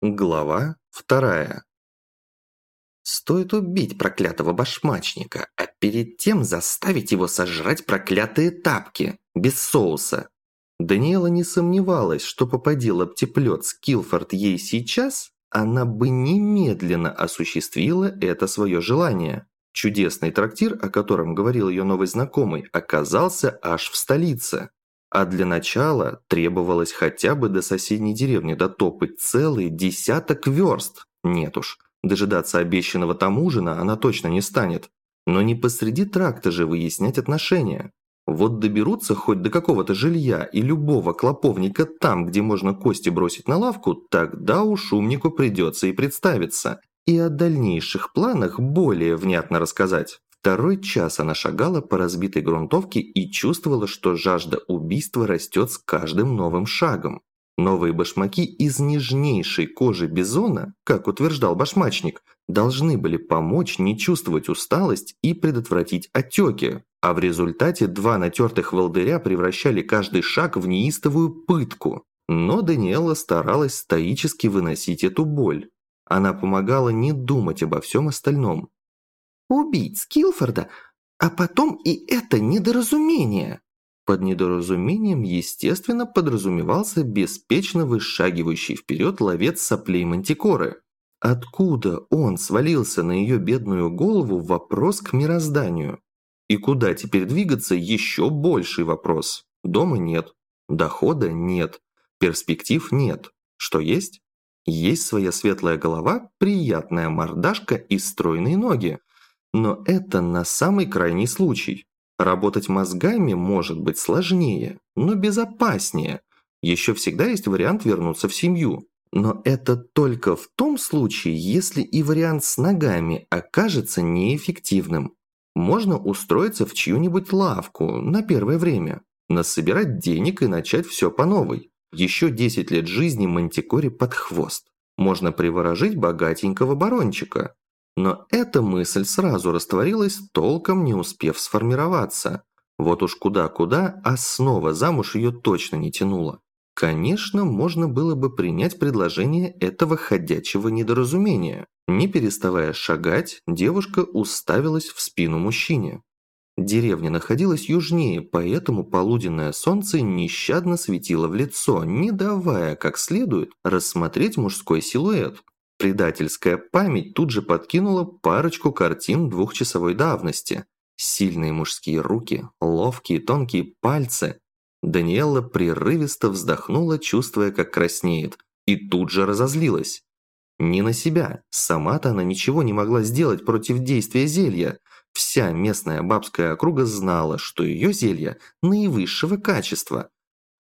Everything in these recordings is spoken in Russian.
Глава вторая. Стоит убить проклятого башмачника, а перед тем заставить его сожрать проклятые тапки, без соуса. Даниэла не сомневалась, что попади лаптеплет Скилфорд ей сейчас, она бы немедленно осуществила это свое желание. Чудесный трактир, о котором говорил ее новый знакомый, оказался аж в столице. А для начала требовалось хотя бы до соседней деревни дотопать целый десяток верст. Нет уж, дожидаться обещанного там ужина она точно не станет. Но не посреди тракта же выяснять отношения. Вот доберутся хоть до какого-то жилья и любого клоповника там, где можно кости бросить на лавку, тогда уж умнику придется и представиться. И о дальнейших планах более внятно рассказать. Второй час она шагала по разбитой грунтовке и чувствовала, что жажда убийства растет с каждым новым шагом. Новые башмаки из нежнейшей кожи бизона, как утверждал башмачник, должны были помочь не чувствовать усталость и предотвратить отеки, а в результате два натертых волдыря превращали каждый шаг в неистовую пытку. Но Даниэла старалась стоически выносить эту боль. Она помогала не думать обо всем остальном. Убить Скилфорда, а потом и это недоразумение. Под недоразумением, естественно, подразумевался беспечно вышагивающий вперед ловец соплей Мантикоры. Откуда он свалился на ее бедную голову – вопрос к мирозданию. И куда теперь двигаться – еще больший вопрос. Дома нет, дохода нет, перспектив нет. Что есть? Есть своя светлая голова, приятная мордашка и стройные ноги. Но это на самый крайний случай. Работать мозгами может быть сложнее, но безопаснее. Еще всегда есть вариант вернуться в семью. Но это только в том случае, если и вариант с ногами окажется неэффективным. Можно устроиться в чью-нибудь лавку на первое время, насобирать денег и начать все по новой. Еще 10 лет жизни Мантикоре под хвост. Можно приворожить богатенького барончика, но эта мысль сразу растворилась, толком не успев сформироваться. Вот уж куда-куда, а снова замуж ее точно не тянуло. Конечно, можно было бы принять предложение этого ходячего недоразумения. Не переставая шагать, девушка уставилась в спину мужчине. Деревня находилась южнее, поэтому полуденное солнце нещадно светило в лицо, не давая как следует рассмотреть мужской силуэт. Предательская память тут же подкинула парочку картин двухчасовой давности. Сильные мужские руки, ловкие тонкие пальцы. Даниэла прерывисто вздохнула, чувствуя, как краснеет, и тут же разозлилась. Не на себя, сама-то она ничего не могла сделать против действия зелья. Вся местная бабская округа знала, что ее зелье наивысшего качества.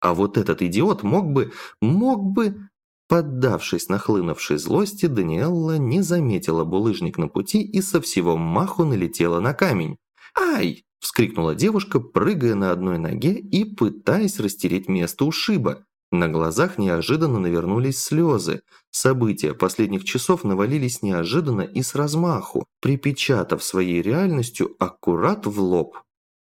А вот этот идиот мог бы, мог бы Поддавшись нахлынувшей злости, Даниэлла не заметила булыжник на пути и со всего маху налетела на камень. «Ай!» – вскрикнула девушка, прыгая на одной ноге и пытаясь растереть место ушиба. На глазах неожиданно навернулись слезы. События последних часов навалились неожиданно и с размаху, припечатав своей реальностью аккурат в лоб.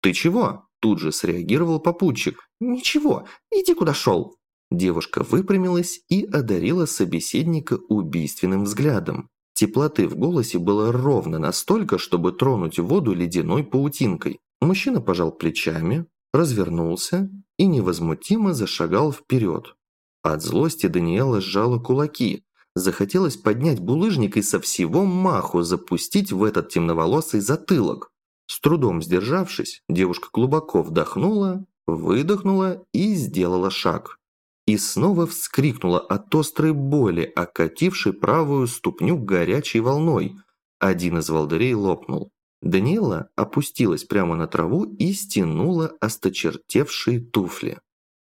«Ты чего?» – тут же среагировал попутчик. «Ничего, иди куда шел!» Девушка выпрямилась и одарила собеседника убийственным взглядом. Теплоты в голосе было ровно настолько, чтобы тронуть воду ледяной паутинкой. Мужчина пожал плечами, развернулся и невозмутимо зашагал вперед. От злости Даниэла сжала кулаки. Захотелось поднять булыжник и со всего маху запустить в этот темноволосый затылок. С трудом сдержавшись, девушка глубоко вдохнула, выдохнула и сделала шаг и снова вскрикнула от острой боли, окатившей правую ступню горячей волной. Один из волдырей лопнул. Даниэла опустилась прямо на траву и стянула осточертевшие туфли.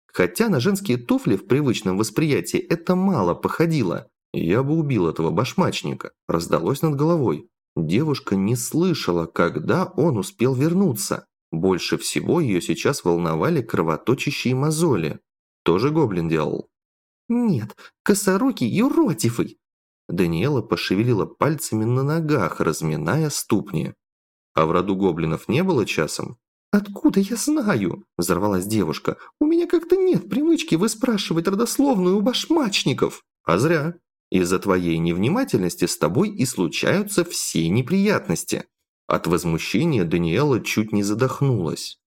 Хотя на женские туфли в привычном восприятии это мало походило. «Я бы убил этого башмачника», раздалось над головой. Девушка не слышала, когда он успел вернуться. Больше всего ее сейчас волновали кровоточащие мозоли. Тоже гоблин делал? Нет, косорукий юротифый. Даниэла пошевелила пальцами на ногах, разминая ступни. А в роду гоблинов не было часом? «Откуда я знаю?» – взорвалась девушка. «У меня как-то нет привычки выспрашивать родословную у башмачников». «А зря. Из-за твоей невнимательности с тобой и случаются все неприятности». От возмущения Даниэла чуть не задохнулась.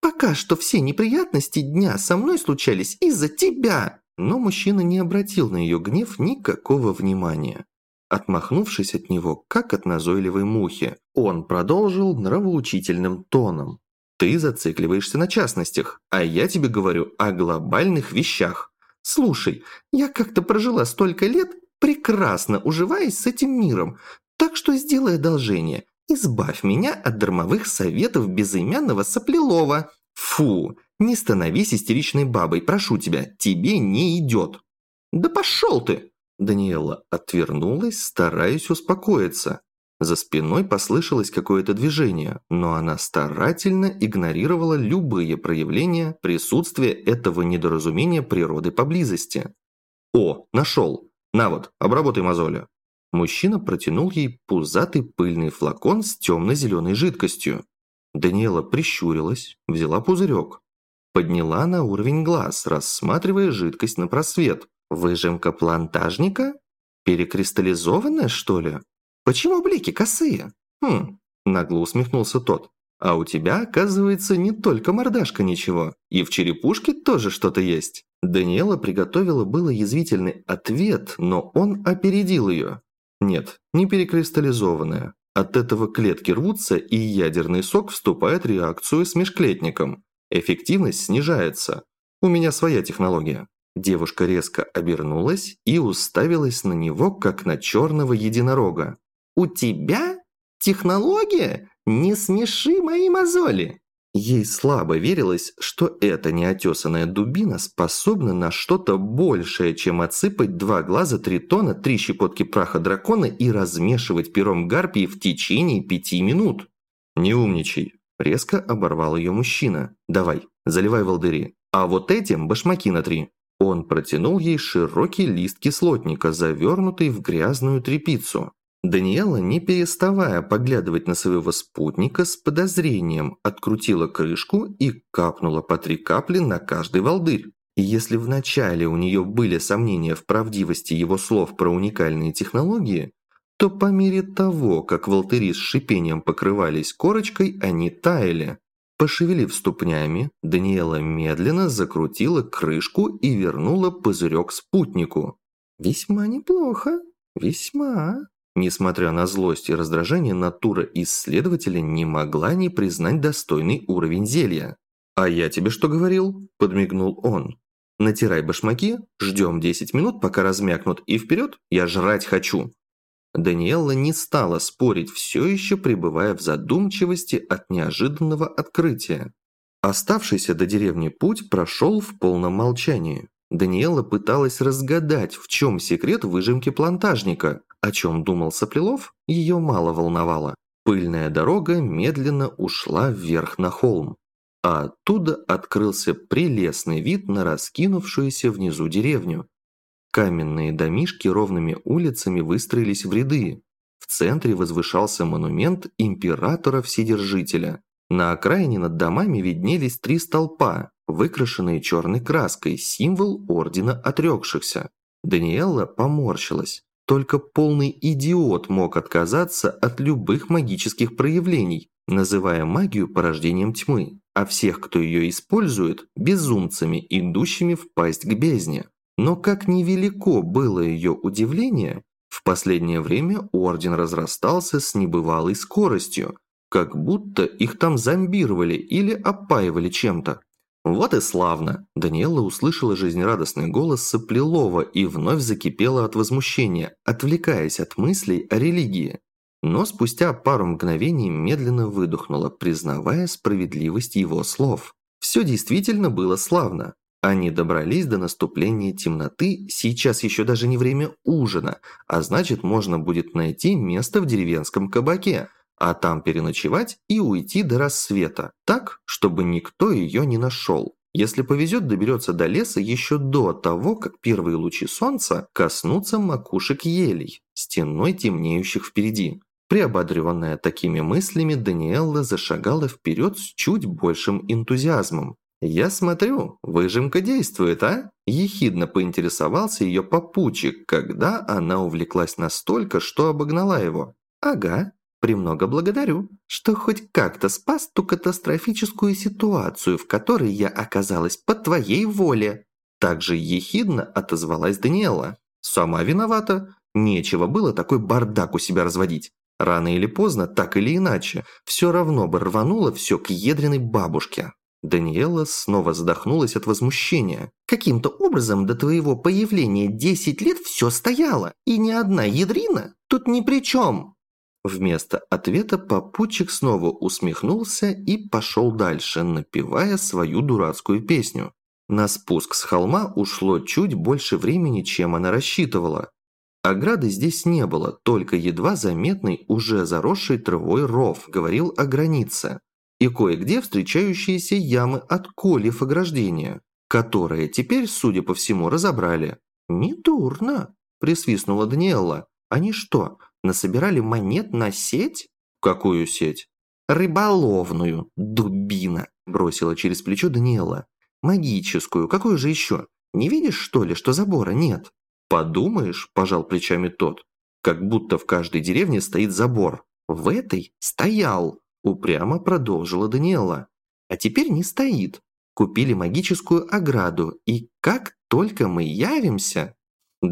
«Пока что все неприятности дня со мной случались из-за тебя!» Но мужчина не обратил на ее гнев никакого внимания. Отмахнувшись от него, как от назойливой мухи, он продолжил нравоучительным тоном. «Ты зацикливаешься на частностях, а я тебе говорю о глобальных вещах. Слушай, я как-то прожила столько лет, прекрасно уживаясь с этим миром, так что сделай одолжение, избавь меня от дармовых советов безымянного соплелова. Фу, не становись истеричной бабой, прошу тебя, тебе не идет». «Да пошел ты!» Даниэла отвернулась, стараясь успокоиться. За спиной послышалось какое-то движение, но она старательно игнорировала любые проявления присутствия этого недоразумения природы поблизости. «О, нашел! На вот, обработай мозоли!» Мужчина протянул ей пузатый пыльный флакон с темно-зеленой жидкостью. Даниэла прищурилась, взяла пузырек. Подняла на уровень глаз, рассматривая жидкость на просвет. Выжимка плантажника? Перекристаллизованная, что ли? Почему блики косые? Хм, нагло усмехнулся тот. А у тебя, оказывается, не только мордашка ничего. И в черепушке тоже что-то есть. Даниэла приготовила было язвительный ответ, но он опередил ее. Нет, не перекристаллизованная. От этого клетки рвутся, и ядерный сок вступает в реакцию с межклетником. Эффективность снижается. У меня своя технология. Девушка резко обернулась и уставилась на него, как на черного единорога. «У тебя? Технология? Не смеши мои мозоли!» Ей слабо верилось, что эта неотесанная дубина способна на что-то большее, чем отсыпать два глаза тритона, три щепотки праха дракона и размешивать пером гарпии в течение пяти минут. «Не умничай!» – резко оборвал ее мужчина. «Давай, заливай волдыри. А вот этим башмаки на три». Он протянул ей широкий лист кислотника, завернутый в грязную тряпицу. Даниэла, не переставая поглядывать на своего спутника с подозрением, открутила крышку и капнула по три капли на каждый волдырь. И если вначале у нее были сомнения в правдивости его слов про уникальные технологии, то по мере того, как волдыри с шипением покрывались корочкой, они таяли. Пошевелив ступнями, Даниэла медленно закрутила крышку и вернула пузырек спутнику. «Весьма неплохо, весьма». Несмотря на злость и раздражение, натура исследователя не могла не признать достойный уровень зелья. «А я тебе что говорил?» – подмигнул он. «Натирай башмаки, ждем 10 минут, пока размякнут, и вперед, я жрать хочу!» Даниэлла не стала спорить, все еще пребывая в задумчивости от неожиданного открытия. Оставшийся до деревни путь прошел в полном молчании. Даниэла пыталась разгадать, в чем секрет выжимки плантажника. О чем думал Соплелов, ее мало волновало. Пыльная дорога медленно ушла вверх на холм. А оттуда открылся прелестный вид на раскинувшуюся внизу деревню. Каменные домишки ровными улицами выстроились в ряды. В центре возвышался монумент императора-вседержителя. На окраине над домами виднелись три столпа, выкрашенные черной краской, символ Ордена Отрекшихся. Даниэлла поморщилась. Только полный идиот мог отказаться от любых магических проявлений, называя магию порождением тьмы, а всех, кто ее использует, безумцами, идущими в пасть к бездне. Но как невелико было ее удивление, в последнее время Орден разрастался с небывалой скоростью, как будто их там зомбировали или опаивали чем-то. Вот и славно! Даниэла услышала жизнерадостный голос Соплелова и вновь закипела от возмущения, отвлекаясь от мыслей о религии. Но спустя пару мгновений медленно выдохнула, признавая справедливость его слов. Все действительно было славно. Они добрались до наступления темноты, сейчас еще даже не время ужина, а значит можно будет найти место в деревенском кабаке, а там переночевать и уйти до рассвета, так, чтобы никто ее не нашел. Если повезет, доберется до леса еще до того, как первые лучи солнца коснутся макушек елей, стеной темнеющих впереди. Приободренная такими мыслями, Даниэлла зашагала вперед с чуть большим энтузиазмом. «Я смотрю, выжимка действует, а?» Ехидно поинтересовался ее попутчик, когда она увлеклась настолько, что обогнала его. «Ага, премного благодарю, что хоть как-то спас ту катастрофическую ситуацию, в которой я оказалась по твоей воле». Также ехидно отозвалась Даниэла. «Сама виновата. Нечего было такой бардак у себя разводить. Рано или поздно, так или иначе, все равно бы рвануло все к ядреной бабушке». Даниэла снова задохнулась от возмущения. «Каким-то образом до твоего появления 10 лет все стояло, и ни одна ядрина тут ни при чем!» Вместо ответа попутчик снова усмехнулся и пошел дальше, напевая свою дурацкую песню. На спуск с холма ушло чуть больше времени, чем она рассчитывала. Ограды здесь не было, только едва заметный, уже заросший травой ров говорил о границе и кое-где встречающиеся ямы от кольев ограждения, которые теперь, судя по всему, разобрали. «Недурно», – присвистнула Даниэлла. «Они что, насобирали монет на сеть?» «Какую сеть?» «Рыболовную, дубина», – бросила через плечо Даниэла. «Магическую, какую же еще? Не видишь, что ли, что забора нет?» «Подумаешь», – пожал плечами тот, «как будто в каждой деревне стоит забор. В этой стоял», Упрямо продолжила Даниэла. А теперь не стоит. Купили магическую ограду, и как только мы явимся...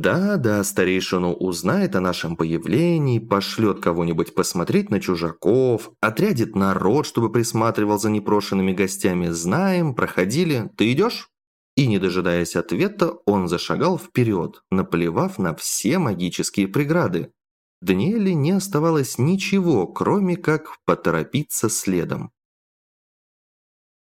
Да-да, старейшину узнает о нашем появлении, пошлет кого-нибудь посмотреть на чужаков, отрядит народ, чтобы присматривал за непрошенными гостями. Знаем, проходили. Ты идешь? И, не дожидаясь ответа, он зашагал вперед, наплевав на все магические преграды. Даниэле не оставалось ничего, кроме как поторопиться следом.